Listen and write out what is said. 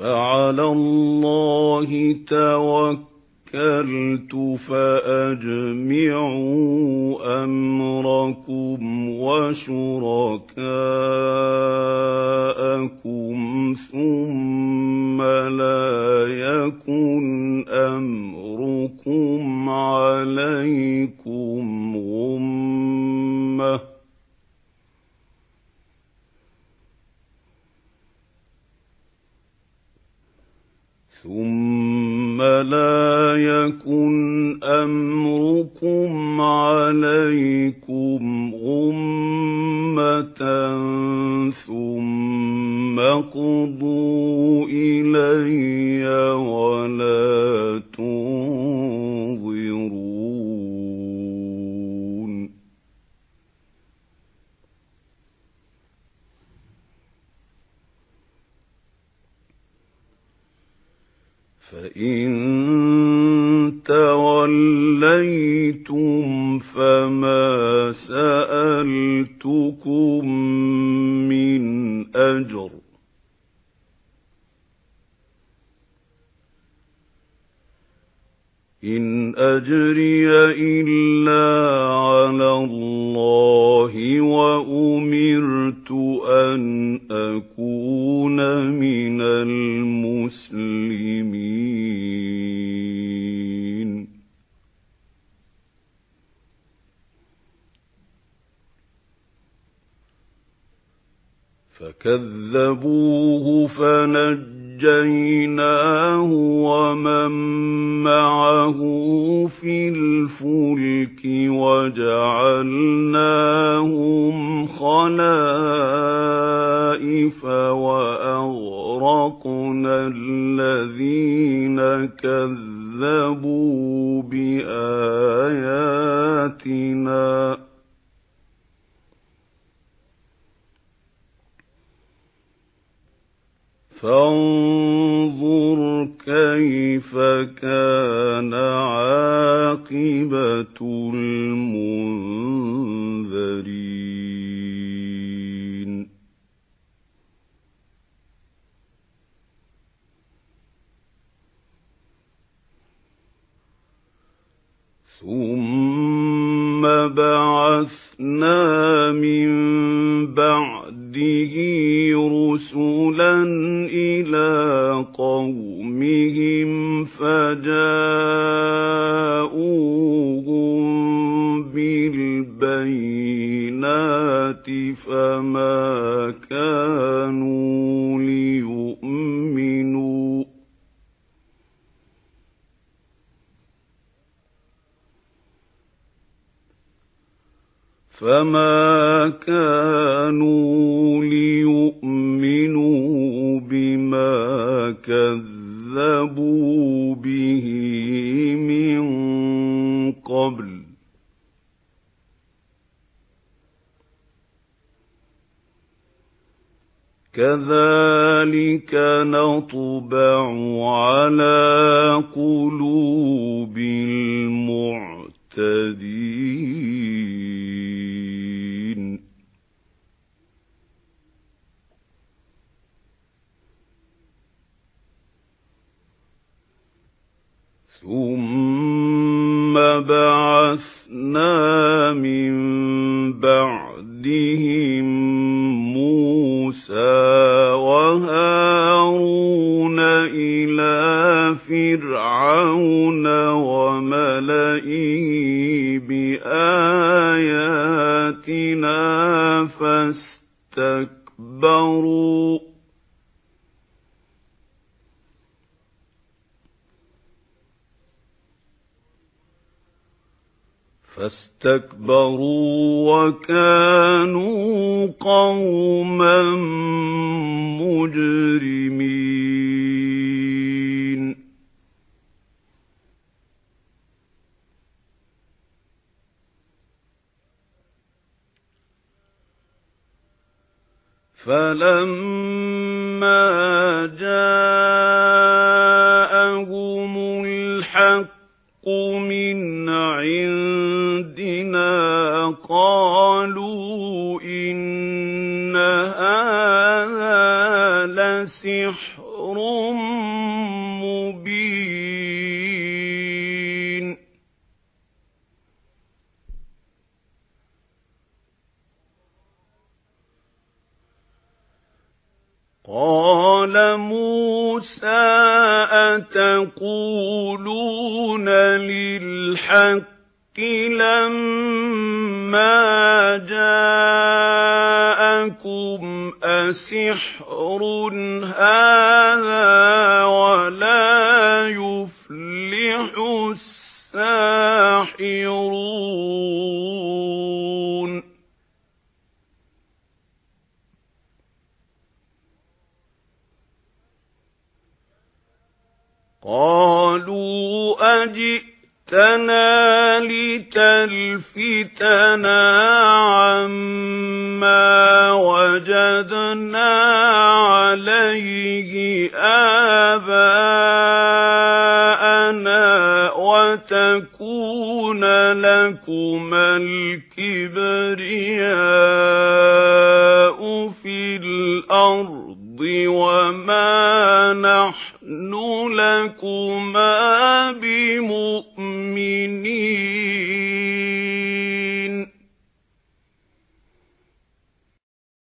فَعَلَى اللَّهِ تَوَكَّلْتُ فَأَجْمِعُوا أَمْرَكُمْ وَشُرَكَاءَكُمْ ثُمَّ لَا يَكُنْ أَمْرُكُمْ عَلَيْكُمْ غُمَّةً ثُمَّ لَا يَكُنْ أَمْرُكُمْ عَلَيْكُمْ غُمَّةً ثُمَّ اقْضُوا إِلَيَّ وَلَا فَإِن تَوَلَّيْتُمْ فَمَا سَأَلْتُكُم مِّنْ أَجْرٍ ۖ. إِنْ أَجْرِيَ إِلَّا فَكَذَّبُوهُ فَنَجَّيْنَاهُ وَمَن مَّعَهُ فِي الْفُلْكِ وَجَعَلْنَاهُمْ خَلَائِفَ وَأَغْرَقْنَا الَّذِينَ كَذَّبُوا بِآيَاتِنَا ۖ. فَانظُرْ كَيْفَ كَانَ عَاقِبَةُ الْمُنذَرِينَ. ثُمَّ بَعَثْنَا مِن بَعْدِهِ رُسُلًا إِلَىٰ قَوْمِهِمْ فَجَاءُوهُم بِالْبَيِّنَاتِ فَمَا كَانُوا لِيُؤْمِنُوا بِمَا كَذَّبُوا بِهِ مِن قَبْلُ ۚ. كَذَٰلِكَ نَطْبَعُ عَلَىٰ قُلُوبِ ثُمَّ بَعَثْنَا مِن بَعْدِهِم مُّوسَىٰ وَهَارُونَ إِلَىٰ فِرْعَوْنَ فاستكبروا وكانوا قوما مجرمين. فلما جاءهم الحق من قالوا إن هذا لسحر مبين. قال موسى أتقولون للحق لَمَّا جَاءَكُمْ أَسِحْرٌ هَذَا وَلَا يُفْلِحُ السَّاحِرُونَ قَالُوا أَجِئْتَنَا جِئْتَنَا لِتَلْفِتَنَا عَمَّا وَجَدْنَا عَلَيْهِ آبَاءَنَا وَتَكُونَ لَكُمَا الْكِبْرِيَاءُ فِي الْأَرْضِ وَمَا نَحْنُ لَكُمَا بِمُؤْمِنِينَ